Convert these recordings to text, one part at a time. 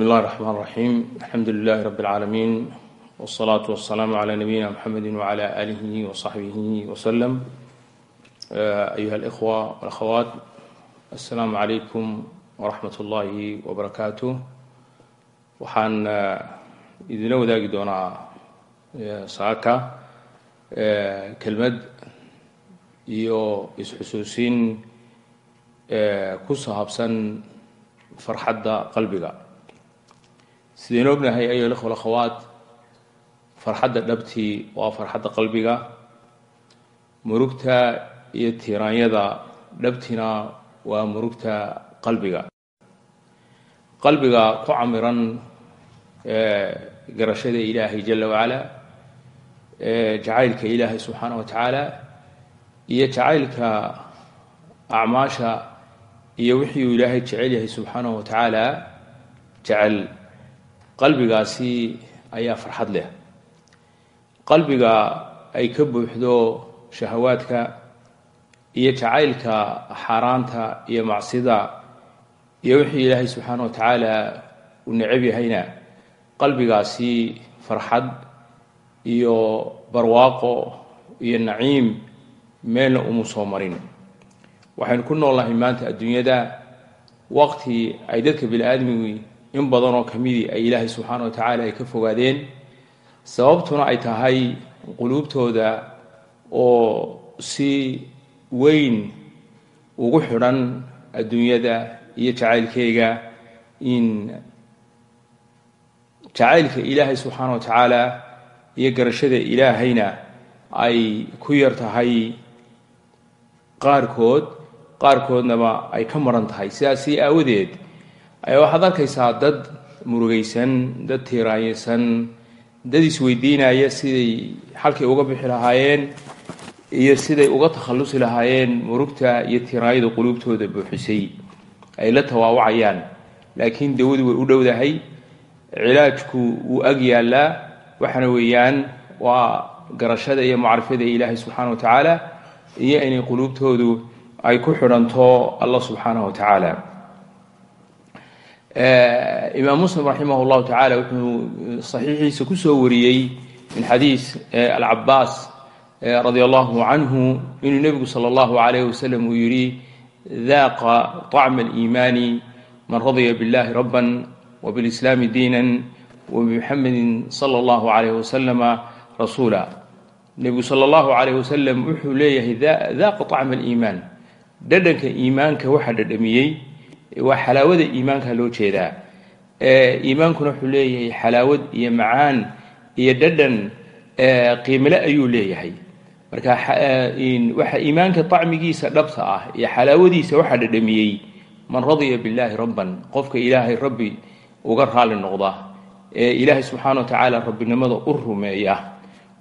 بسم الله الرحمن الرحيم الحمد لله رب العالمين والصلاة والسلام على نبينا محمد وعلى آله وصحبه وسلم أيها الإخوة والأخوات السلام عليكم ورحمة الله وبركاته waxaan idinla wadaagi doonaa saaka kelmad iyo is-xusuusin ku saabsan farxadda qalbiga sidaynu ognahay ayo ikhwa akhawaat farxadda dhabtii waa farxadda qalbiga. Murugta iyo tiiraanyada dhabtina waa murugta qalbiga. Qalbiga ku camiran garashada ilaahay jala wacala jacaylka ilaahay subxaana wa tacaala iyo jacaylka acmaasha iyo wixii uu ilaahay jecel yahay subxaanahu wa tacaala jecel qalbigaasi ayaa farxad leh. Qalbiga ay ka buuxdo shahawaadka iyo jacaylka xaaraanta iyo macsida iyo wixii ilaahay subxaana wa tacaala uu necab yahayna. Qalbigaasi farxad iyo barwaaqo iyo naciim meelna uma soo marin. Waxaynu ku noolnahay maanta adduunyada waqti ay dadka bini aadmigii in badan oo kamidii ay ilaahay subxaana wa tacaala ay ka fogaadeen. Sababtuna ay tahay quluubtooda oo si weyn ugu xidhan adduunyada iyo jacaylkeyga in jacaylka ilaahay subxaana wa tacaala iyo garashada ilaahayna ay ku yar tahay qaarkood qaarkoodnaba ay ka maran tahay. Sidaasi aawadeed waxaad arkaysaa dad murugaysan dad tiiraanyaysan dad isweydiinaya siday halkay uga bixi lahaayeen iyo siday uga takhallusi lahaayeen murugta iyo tiiraanyada quluubtooda buuxisay. Ay la tawaawacayaan laakiin dawadu way u dhowdahay cilaajku wuu ag yaallaa waxaana weeyaan waa garashada iyo macrifada ilaahay subxaana wa tacaala iyo inay quluubtoodu ay ku xidhanto allah subxaanaه wa tacaala imaam muslim raximah اllahu tacaala wuxuu صaxiixiisa kusoo wariyey min xadiis alcabaas radi allahu canhu inuu nebigu salى اllahu alayh wasalam uu yihi daaqa طacma اliimaani man radya biاllahi raba wbiاlislaami diina wbmuxamedi salى اllahu alayh waslama rasuula nebigu sala allahu calayh wasalam wuxuu leeyahay daaqa طacma aliimaan dhadhanka iimaanka waxaa dhadhamiyey waa xalaawada iimaanka loo jeedaa. Iimaankuna wuxuu leeyahay xalaawad iyo macaan iyo dhadhan qiimile ayuu leeyahay. Marka waxa iimaanka طacmigiisa dhabta ah iyo xalaawadiisa waxaa dhadhamiyey. Man radya biاllahi rabban qofka ilaahay rabbi uga raali noqda ee ilaahay subxaana wa tacaala rabbinimada u rumeeya.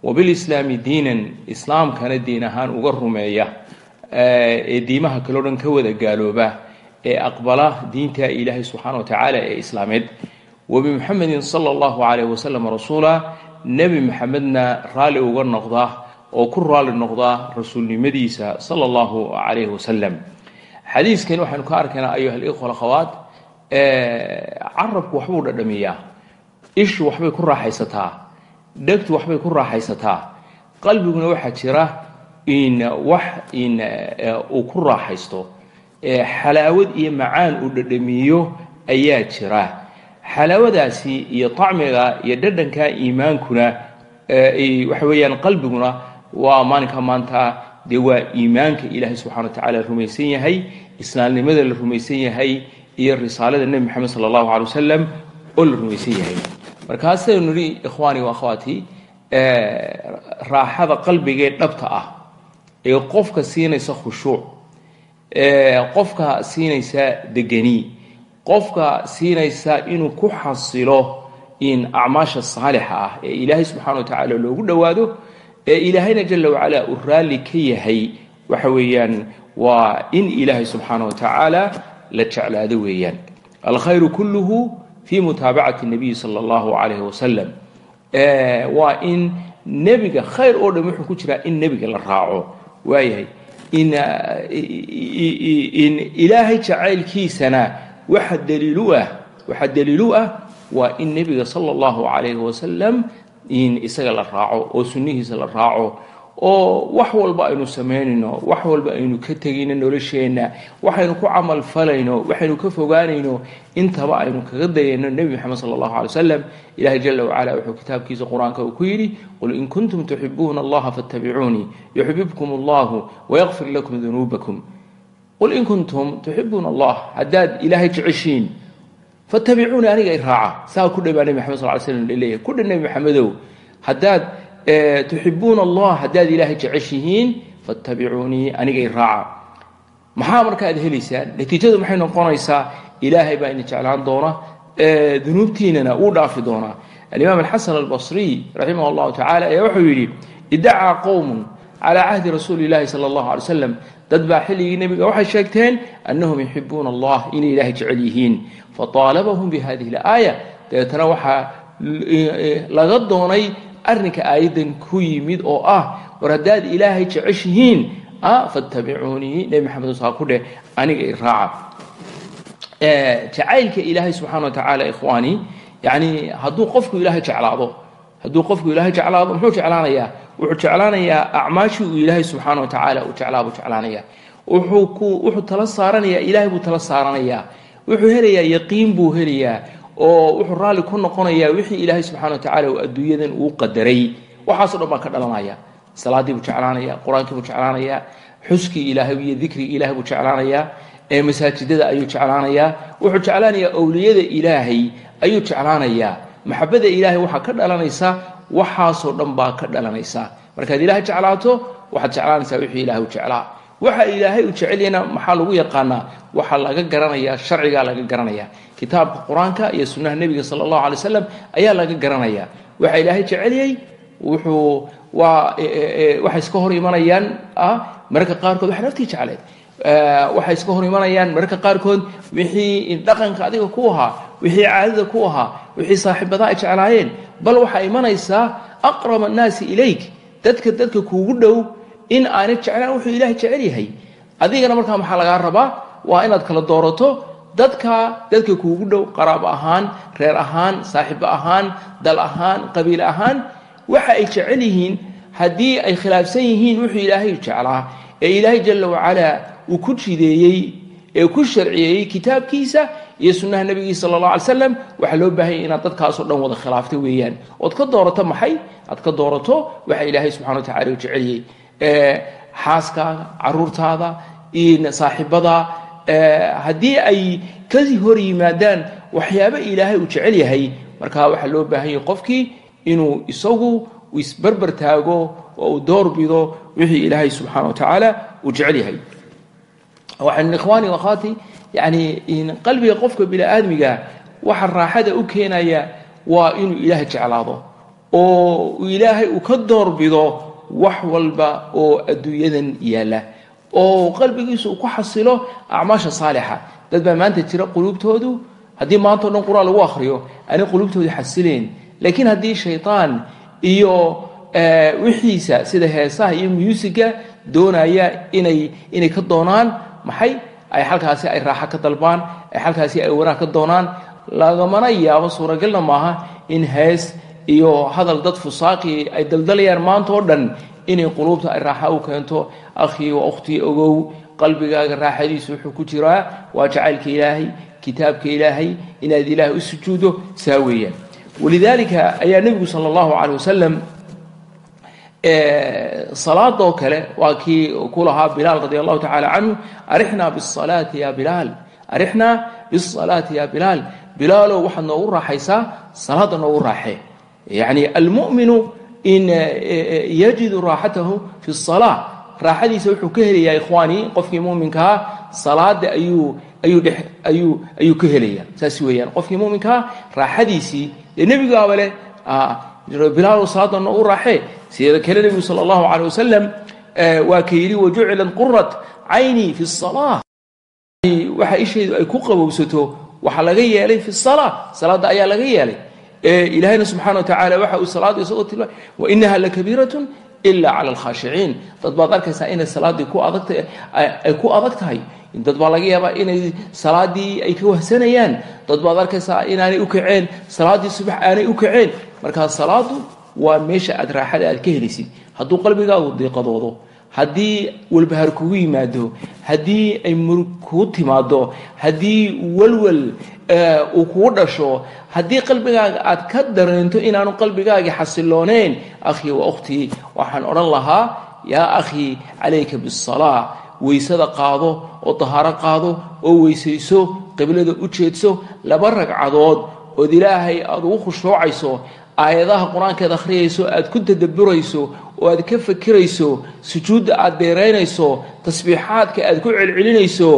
Wabilislaami diinan islaamkana diin ahaan uga rumeeya. Ee diimaha kaleo dhan ka wada gaalooba ee aqbala diinta ilaahay subxaana wa tacaala ee islaameed. Wabimuxamedin sala allahu calayh wasalam rasuula nebi maxamedna raalli uga noqda oo ku raalli noqda rasuulnimadiisa sala allahu calayh wasalam xadiiskan waxaynu ka arkaynaa ayuha alikhwa alakhawaat carabku waxbuu dhadhamiyaa ishu waxbay ku raaxaysataa dhegtu waxbay ku raaxaysataa qalbiguna waxaa jira in wax in uu ku raaxaysto xalaawad iyo macaan uu dhadhamiyo ayaa jira. Xalaawadaasi iyo طacmiga iyo dhadhanka iimaankuna waxa weeyaan qalbiguna waa maalinka maanta dee waa iimaanka ilaahay subxana wa tacala rumaysan yahay islaamnimada la rumaysan yahay iyo risaalada nebi moxamed sala allahu alay wasalam oo la rumaysan yahay. Markaasaynu nihi ikhwaani wa akhwaati raaxada qalbigee dhabta ah ee qofka siinaysa khushuuc qofka siinaysa degani qofka siinaysa inuu ku xasilo in acmaasha saalixa ah ee ilaahay subxana wa tacaala loogu dhowaado ee ilaahayna jala wacala uu raalli ka yahay waxa weeyaan waa in ilaahay subxaana wa tacaala la jeclaado weeyaan. Alkhayru kulluhu fi mutaabacati nabiyi sala allahu calayhi wasalam waa in nebiga khayr oo dhan wuxuu ku jiraa in nebiga la raaco. Waayahay ilaahay jacaylkiisana waxa daliil u ah waxaa daliilu ah waa in nebiga sala allahu calayhi wasalam in isaga la raaco oo sunnihiisa la raaco oo wax walba aynu samaynayno wax walba aynu ka tegayno nolosheenna waxaynu ku camal falayno waxaynu ka fogaanayno intaba aynu kaga dayayno nebi moxamed sala allahu alay wasalam ilahay jala wacala wuxuu kitaabkiisa qur'aanka uu ku yidhi qul in kuntum tuxibuuna allaha fattabicuunii yuxbibkum allahu wayaqfir lakum dunuubakum. Qul in kuntum tuxibuuna allah haddaad ilaahay jeceshiin fattabicuunii aniga i raaca. Saa ku dhay baa nebi maxamed sal ly slam la leeyahay ku dha nebi maxamedow haddaad tuxibuuna allah haddaad ilaahay jeceshihiin fattabicuunii aniga i raaca. Maxaa marka helaysaan natiijadu maxay noqonaysaa? Ilaahay baa idin jeclaan doona dunuubtiinana wuu dhaafi doonaa. Alimaam alxasan albasriy raximah allahu tacala ayaa wuxuu yidhi idacaa qowmun calaa cahdi rasuuli llahi sala allahu alay slam dad baa xilligii nebiga waxay sheegteen annahum yuxibuuna allah inay ilaahay jecel yihiin. Fataalabahum bihadihi alaaya. Dabeetana waxaa laga doonay arrinka aayaddan ku yimid oo ah war haddaad ilaahay jeceshihiin fattabicuunii nebi maxamed saa ku dheh aniga i raaca. Jacaylka ilaahay subxana wa tacaala ikhwaani yani hadduu qofku ilaahay jeclaado hadduu qofku ilaahay jeclaado muxuu jeclaanayaa? Wuxuu jeclaanayaa acmaashii uu ilaahay subxaana wa tacaala uu jeclaa buu jeclaanayaa. Wuxuu ku wuxuu tala saaranayaa ilaahay buu tala saaranayaa. Wuxuu helayaa yaqiin buu helayaa oo wuxuu raalli ku noqonayaa wixii ilaahay subxana wa tacala uu adduunyadan uu qadaray. Waxaaso dhan baa ka dhalanaya. Salaadii buu jeclaanaya qur'aankii buu jeclaanayaa xuskii ilaahay iyo dikrigii ilahay buu jeclaanayaa ee masaajidada ayuu jeclaanayaa wuxuu jeclaanayaa owliyada ilaahay ayuu jeclaanayaa maxabada ilaahay waxaa ka dhalanaysa waxaasoo dhan baa ka dhalanaysa. Markaad ilaahay jeclaato waxaad jeclaanaysaa wixii ilahay u jeclaa waxa ilaahay u jecelyana maxaa lagu yaqaanaa? Waxaa laga garanayaa sharcigaa laga garanaya kitaabka qur'aanka iyo sunnaha nebiga sala allahu alay wasalam ayaa laga garanaya waxa ilaahay jecelyay wuxuu waa waxay iska hor imanayaan mararka qaarkood waxa naftii jecleed. Waxay iska hor imanayaan mararka qaarkood wixii dhaqanka adiga ku ahaa wixii caadada ku ahaa wixii saaxiibadaa ay jeclaayeen. Bal waxaa imanaysaa aqrab annaasi ilayk. Dadka dadka kuugu dhow in aanay jeclaan wuxuu ilaahay jecel yahay. Adigana markaa maxaa lagaa rabaa? Waa inaad kala doorato dadka dadka kuugu dhow qaraabo ahaan reer ahaan saaxiibo ahaan dal ahaan qabiil ahaan. Waxa ay jecel yihiin haddii ay khilaafsan yihiin wuxuu ilaahay jeclaa. Ee ilaahay jalla wacalaa uu ku jideeyey ee ku sharciyeeyey kitaabkiisa iyo sunnaha nebigiisa sala allah alay slam waxaa loo baahanyay inaad dadkaasoo dhan wada khilaaftay weeyaan. Ood ka doorato maxay? Aad ka doorato waxa ilaahay subxana wa tacala u jeceliyey xaaskaaga caruurtaada saaxiibada haddii ay ka hor yimaadaan waxyaabo ilaahay uu jecel yahay markaa waxaa loo baahan yahay qofkii inuu isagu isbarbar taago oo uu door bido wixii ilaahay subxaana wa tacaala uu jecel yahay. Waxaan ikhwaani akhaati yani qalbiga qofka bini aadmiga waxa raaxada u keenaya waa inuu ilaahay jeclaado oo ilaahay uu ka door bido wax walba oo adduunyadan yaalla oo qalbigiisu uu ku xasilo acmaasha saalixa. Dad baa maanta jira quluubtoodu. Haddii maanta o dhan qur'aan lagu akhriyo aanay quluubtooda xasileen. Laakiin haddii shaytaan iyo wixiisa sida heesaha iyo muusika doonaya inay inay ka doonaan maxay? Ay halkaasi ay raaxo ka dalbaan ay halkaasi ay wanaag ka doonaan. Lagamana yaabo suuragalna maaha in hees iyo hadal dad fusaaqi ay daldalayaan maanta oo dhan inay quluubta ay raaxa u keento. Akhii wa ukhtii ogow qalbigaaga raaxadiisu wuxuu ku jiraa waa jacaylka ilaahay kitaabka ilaahay inaad ilaahay u sujuudo saa weeyaan. Walidaalika ayaa nebigu sala allahu calay wasalam salaadoo kale waa kii ku lahaa bilaal radi allahu tacala canhu arixnaa bisalaati ya bilaal arixnaa bisalaati ya bilaal. Bilaalow waxaad noogu raaxaysaa salaada noogu raaxee yani almuminu in yajidu raaxatahu fi salaa raaxadiisa wuxuu ka helayaa ikhwaani qofkii muminkaa salaada ayuu ka helaya saas weeyaan. Qofkii muminkaa raaxadiisii dee nebigaaba leh bilaalow salaada noogu raaxee sida kale nebigu sala allahu calay wasalam waa ka yidhi wajucilat qurat caynii fi salaa waxa ishaydu ay ku qabowsato waxaa laga yeelay fi salaa salaada ayaa laga yeelay ilaahayna subxana wa tacala waxa uu salaada isagoo tilmaamay wainaha lakabiiratun ila cala alkhaashiciin dad baad arkaysaa inay salaaddii ku adagta ay ku adag tahay. Dad baa laga yaabaa inay salaadii ay ka wahsanayaan. Dad baad arkaysaa inaanay u kaceen salaaddii subax aanay u kaceen. Markaa salaadu waa meesha aad raaxada aad ka helaysid. Hadduu qalbigaagu diiqadoodo haddii walbahaar kugu yimaado haddii ay murug kugu timaado haddii walwal uu kugu dhasho haddii qalbigaaga aad ka dareento inaanu qalbigaagii xasilooneyn akhii wa ukhtii waxaan odhan lahaa yaa akhii calayka bisalaa weysada qaado oo dahaaro qaado oo weysayso qiblada u jeedso laba ragcadood ood ilaahay aada ugu khushuucayso aayadaha qur'aankeed akhriyayso aad ku tadabburayso oo aad ka fakirayso sujuudda aad dheeraynayso tasbiixaadka aad ku celcelinayso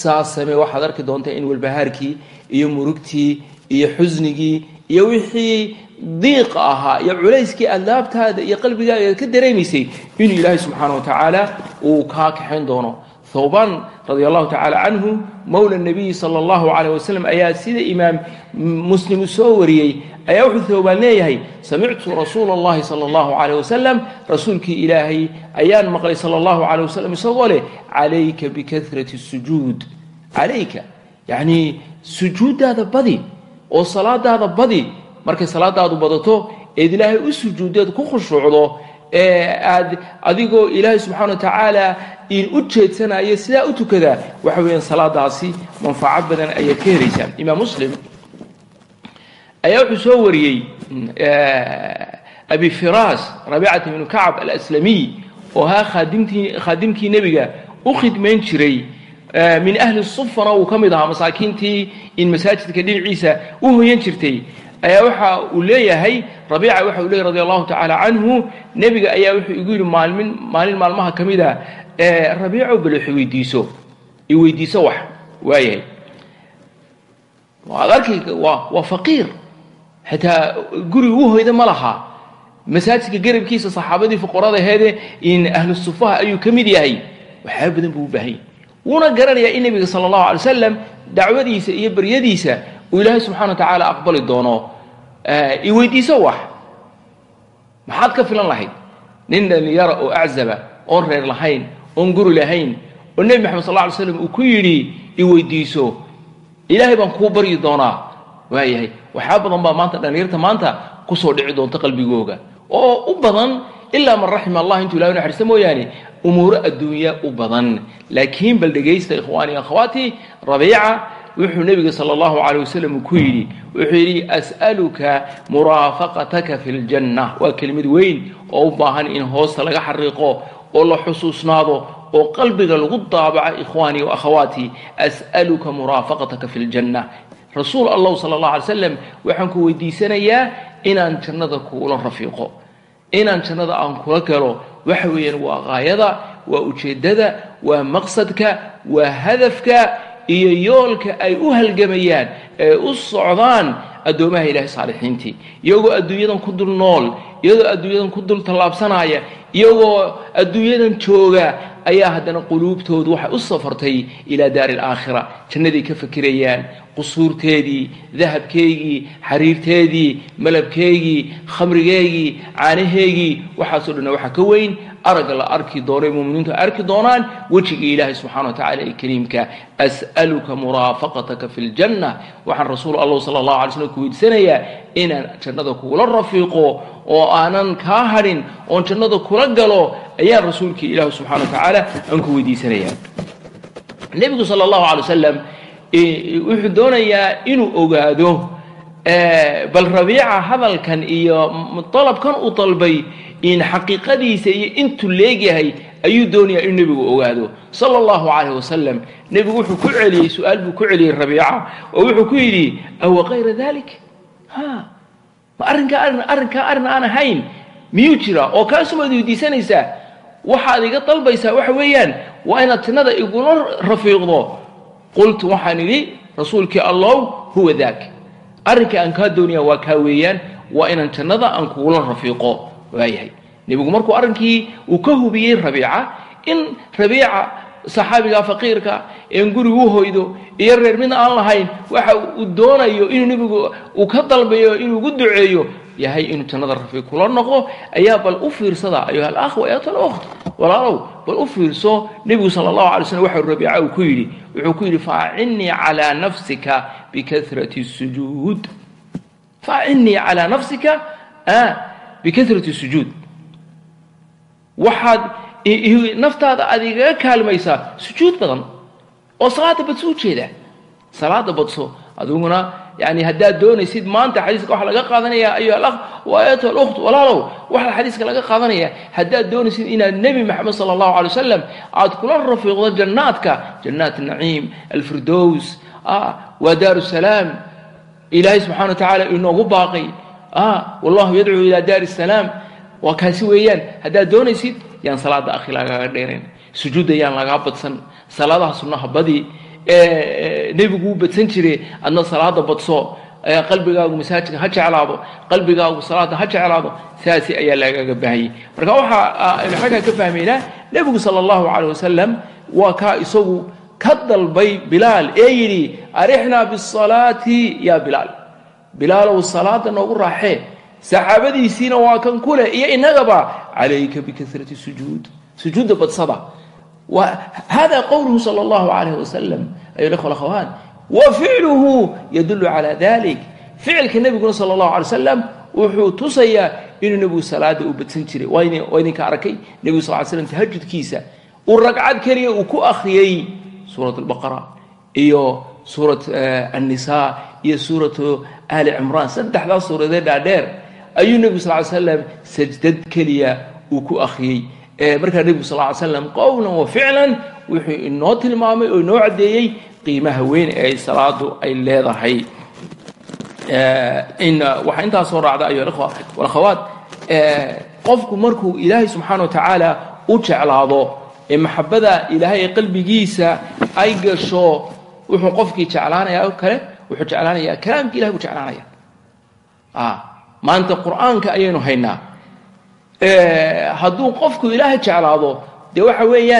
saas samee waxaad arki doontaa in walbahaarkii iyo murugtii iyo xusnigii iyo wixii diiqa ahaa iyo culayskii adlaabtaada iyo qalbigaaga aad ka dareemaysay inuu ilaahay subxaana wa tacaala uu kaa kaxayn doono. Thawban radia allahu tacala canhu mowla nabiyi sala allahu calayh wasalam ayaa sida imaam muslim u soo wariyey ayaa wuxuu thawbaan leeyahay samictu rasuula allahi sala allahu calayh wasalam rasuulkii ilaahay ayaan maqlay sala allahu calayh wasalam isagoo leh calayka bikahrati sujuud calayka yacnii sujuuddaada badi oo salaadaada badi markay salaadaadu badato eed ilaahay u sujuudeed ku khushuucdo ee aad adigoo ilaahay subxaana wa tacaala in u jeedsanaya sidaa u tukadaa waxa weeyaan salaadaasi manfaco badan ayaad ka helaysaan. Imaam muslim ayaa wuxuu soo wariyey abi firas rabiicata ibnu kacab alaslamiy oo ahaa khaadimtii khaadimkii nebiga u khidmayn jiray min ahli sufana uu ka mid ahaa masaakiintii in masaajidka dhinaciisa u hoyan jirtay ayaa waxa uu leeyahay rabiica waxa uu leeyahy radi allahu tacaala canhu nebiga ayaa wuxuu igu yidhi maalmin maalin maalmaha ka mid a rabiico bal wax weydiiso i weydiiso wax waayahay. Waad arki waa waa faqiir. Xitaa guri u hoyda ma laha. Masaajidka garabkiisa saxaabadii fuqarada aheede in ahlu sufaha ayuu ka mid yahay. Waxyaaba badan buu u baahanya wuuna garanayaa in nebiga sala allahu alay wasalam dacwadiisa iyo baryadiisa uu ilaahay subxana wa tacaala aqbali doono i weydiiso wax. Maxaad ka filan lahayd? Nin dhalinyara oo aczaba oon reer lahayn oon guri lahayn oo nebi maxamed sal lla alay slam uu ku yidhi i weydiiso. Ilaahay baan kuu baryi doonaa. Waayahay waxyaaba badan baa maanta dhallinyarta maanta ku soo dhici doonta qalbigooga. Oo u badan ilaa man raxima allah intuu ilahay naxariista mooyaane umuuro adduunya u badan. Laakiin bal dhegaysta ikhwaani akhawaati rabiica wuxuu nebiga sala allahu calayh wasalam ku yidhi wuxuu yidhi as'aluka muraafaqataka fi ljanna waa kelimad weyn oo u baahan in hoosta laga xariiqo oo la xusuusnaado oo qalbiga lagu daabaco ikhwaanii wa akhawaati. As'aluka muraafaqataka fi ljanna rasuul allahu sala allah alay slam waxaan ku weydiisanayaa inaan jannada kuula rafiiqo inaan jannada aan kula galo. Waxa weeyaan waa qaayada waa ujeeddada waa maqsadka waa hadafka iyo yoolka ay u halgamayaan ee u socdaan addoomaha ilaahay saalixiintii. Iyagoo adduunyadan ku dul nool iyagoo adduunyadan ku dul tallaabsanaya iyagoo adduunyadan jooga ayaa haddana quluubtoodu waxay u safartay ilaa daari alaakhira jannaday ka fakirayaan qusuurteedii dahabkeygii xariirteedii malabkeygii khamrigeygii caanaheygii waxaasoo dhanna waxaa ka weyn aragga la arki doono muminiintu arki doonaan wejiga ilaahay subxana wa tacala ee kariimka as'aluka muraafaqataka fi ljanna waxaan rasuul allah sala allahu alay slm ku weydiisanayaa inaan jannada kugula rafiiqo oo aanan kaa hadhin oon jannada kula galo ayaan rasuulkii ilaahi subxana wa tacaala aan ku weydiisanayaa nebigu sala allahu alay wasalam wuxuu doonayaa inuu ogaado bal rabiica hadalkan iyo dalabkan uu dalbay xaqiiqadiisa iyo intuu leegyahay ayuu doonayaa inuu nebigu ogaado sala allahu calayh wasalam nebigu wuxuu ku celiyey su'aal buu ku celiyey rabiica oo wuxuu ku yidhi awa kayra dalik ha ma arrinkaa arrin arrinkaa arrin aan ahayn miyuu jira oo kaasumaad weydiisanaysaa waxaad iga dalbaysaa waxa weeyaan waa inaad jannada igula rafiiqdo. Qultu waxaan idhi rasuulkii allow huwa daak. Arrinkai aan kaa doonaya waa kaa weeyaan waa inaan jannada aan kugula rafiiqo. Waayahay nebigu markuu arrinkii uu ka hubiyey rabiica in rabiica saxaabiga faqiirka een gurigu hoydo iyo reer mid aan lahayn waxa uu doonayo inuu nebigu uu ka dalbayo inuu ugu duceeyo yahay inuu jannada rafiiq kula noqo ayaa bal u fiirsada ayuha alakh waayat alukht walaalow bal u fiirso nebigu sala allahu alay slm rabiica uu ku yidhi wuxuu ku yidhi faacinnii calaa nafsika bikasrati sujuud. Faacinnii calaa nafsika bikasrati sujuud. Waxaad naftaada aad igaga sujuud badan oo salaada badso ujeeda salaada badso adiguna yani haddaad doonaysid maanta xadiiska waxaa laga qaadanaya ayuha alakh waayat alukht walaalow waxaa xadiiska laga qaadanaya haddaad doonaysid inaad nebi maxamed sala allahu alay wasalam aad kula rafiiqdo jannaadka jannaat naciim alfirdows waa daaru salaam ilaahay subxana wa inoogu baaqay wallahu yadcuu ilaa daari salaam waa kaasi weeyaan haddaad doonaysid yaan salaada akhi lagaaga dheerayn sujuudda yaan lagaa badsan salaadaha sunnaha badi nebigu u badsan jire adna salaada badso. Qalbigaagu masaajidka ha jeclaado qalbigaagu salaada ha jeclaado saasi ayaa lagaaga baahanyay. Marka waxaa aynu ka fahmaynaa nebigu sala allahu caleyh wasalam waa kaa isagu ka dalbay bilaal ee yidhi arixnaa bisalaati yaa bilaal. Bilaalow salaada noogu raaxee saxaabadiisiina waa kan ku leh iyo innagaba calayka bikasrati sujuud. Sujuudda badsada qowluhu sala allahu calayh wasalam ayu ikhwa akhawaan wa ficluhu yadullu calaa dalik ficilka nebiguna sala allahu alay wasalam wuxuu tusayaa inuu nebigu salaada u badsan jiray. Waa idinka arkay nebigu sal ly slam tahajudkiisa uu ragcad keliya uu ku akhriyey suurat albaqara iyo suurat annisaa iyo suuratu ali cimraan. Saddexdaas suuradee dhaadheer ayuu nebigu sal ly slam sajdad keliya uu ku akhriyey markaa nebigu sal ly slam qowlan wa ficlan wuxuu inoo tilmaamay oo inoo caddeeyey qiimaha weyn ee ay salaadu ay leedahay. Waxaa intaa soo raacda ayuha walakhawaat qofku markuu ilaahay subxaana wa tacaala u jeclaado ee maxabada ilaahay ee qalbigiisa ay gasho wuxuu qofkii jeclaanayaa oo kale wuxuu jeclaanayaa kalaamka ilahay buu jeclaanaya. Maanta qur'aanka ayaynu haynaa hadduu qofku ilaahay jeclaado dee waxa weeyaan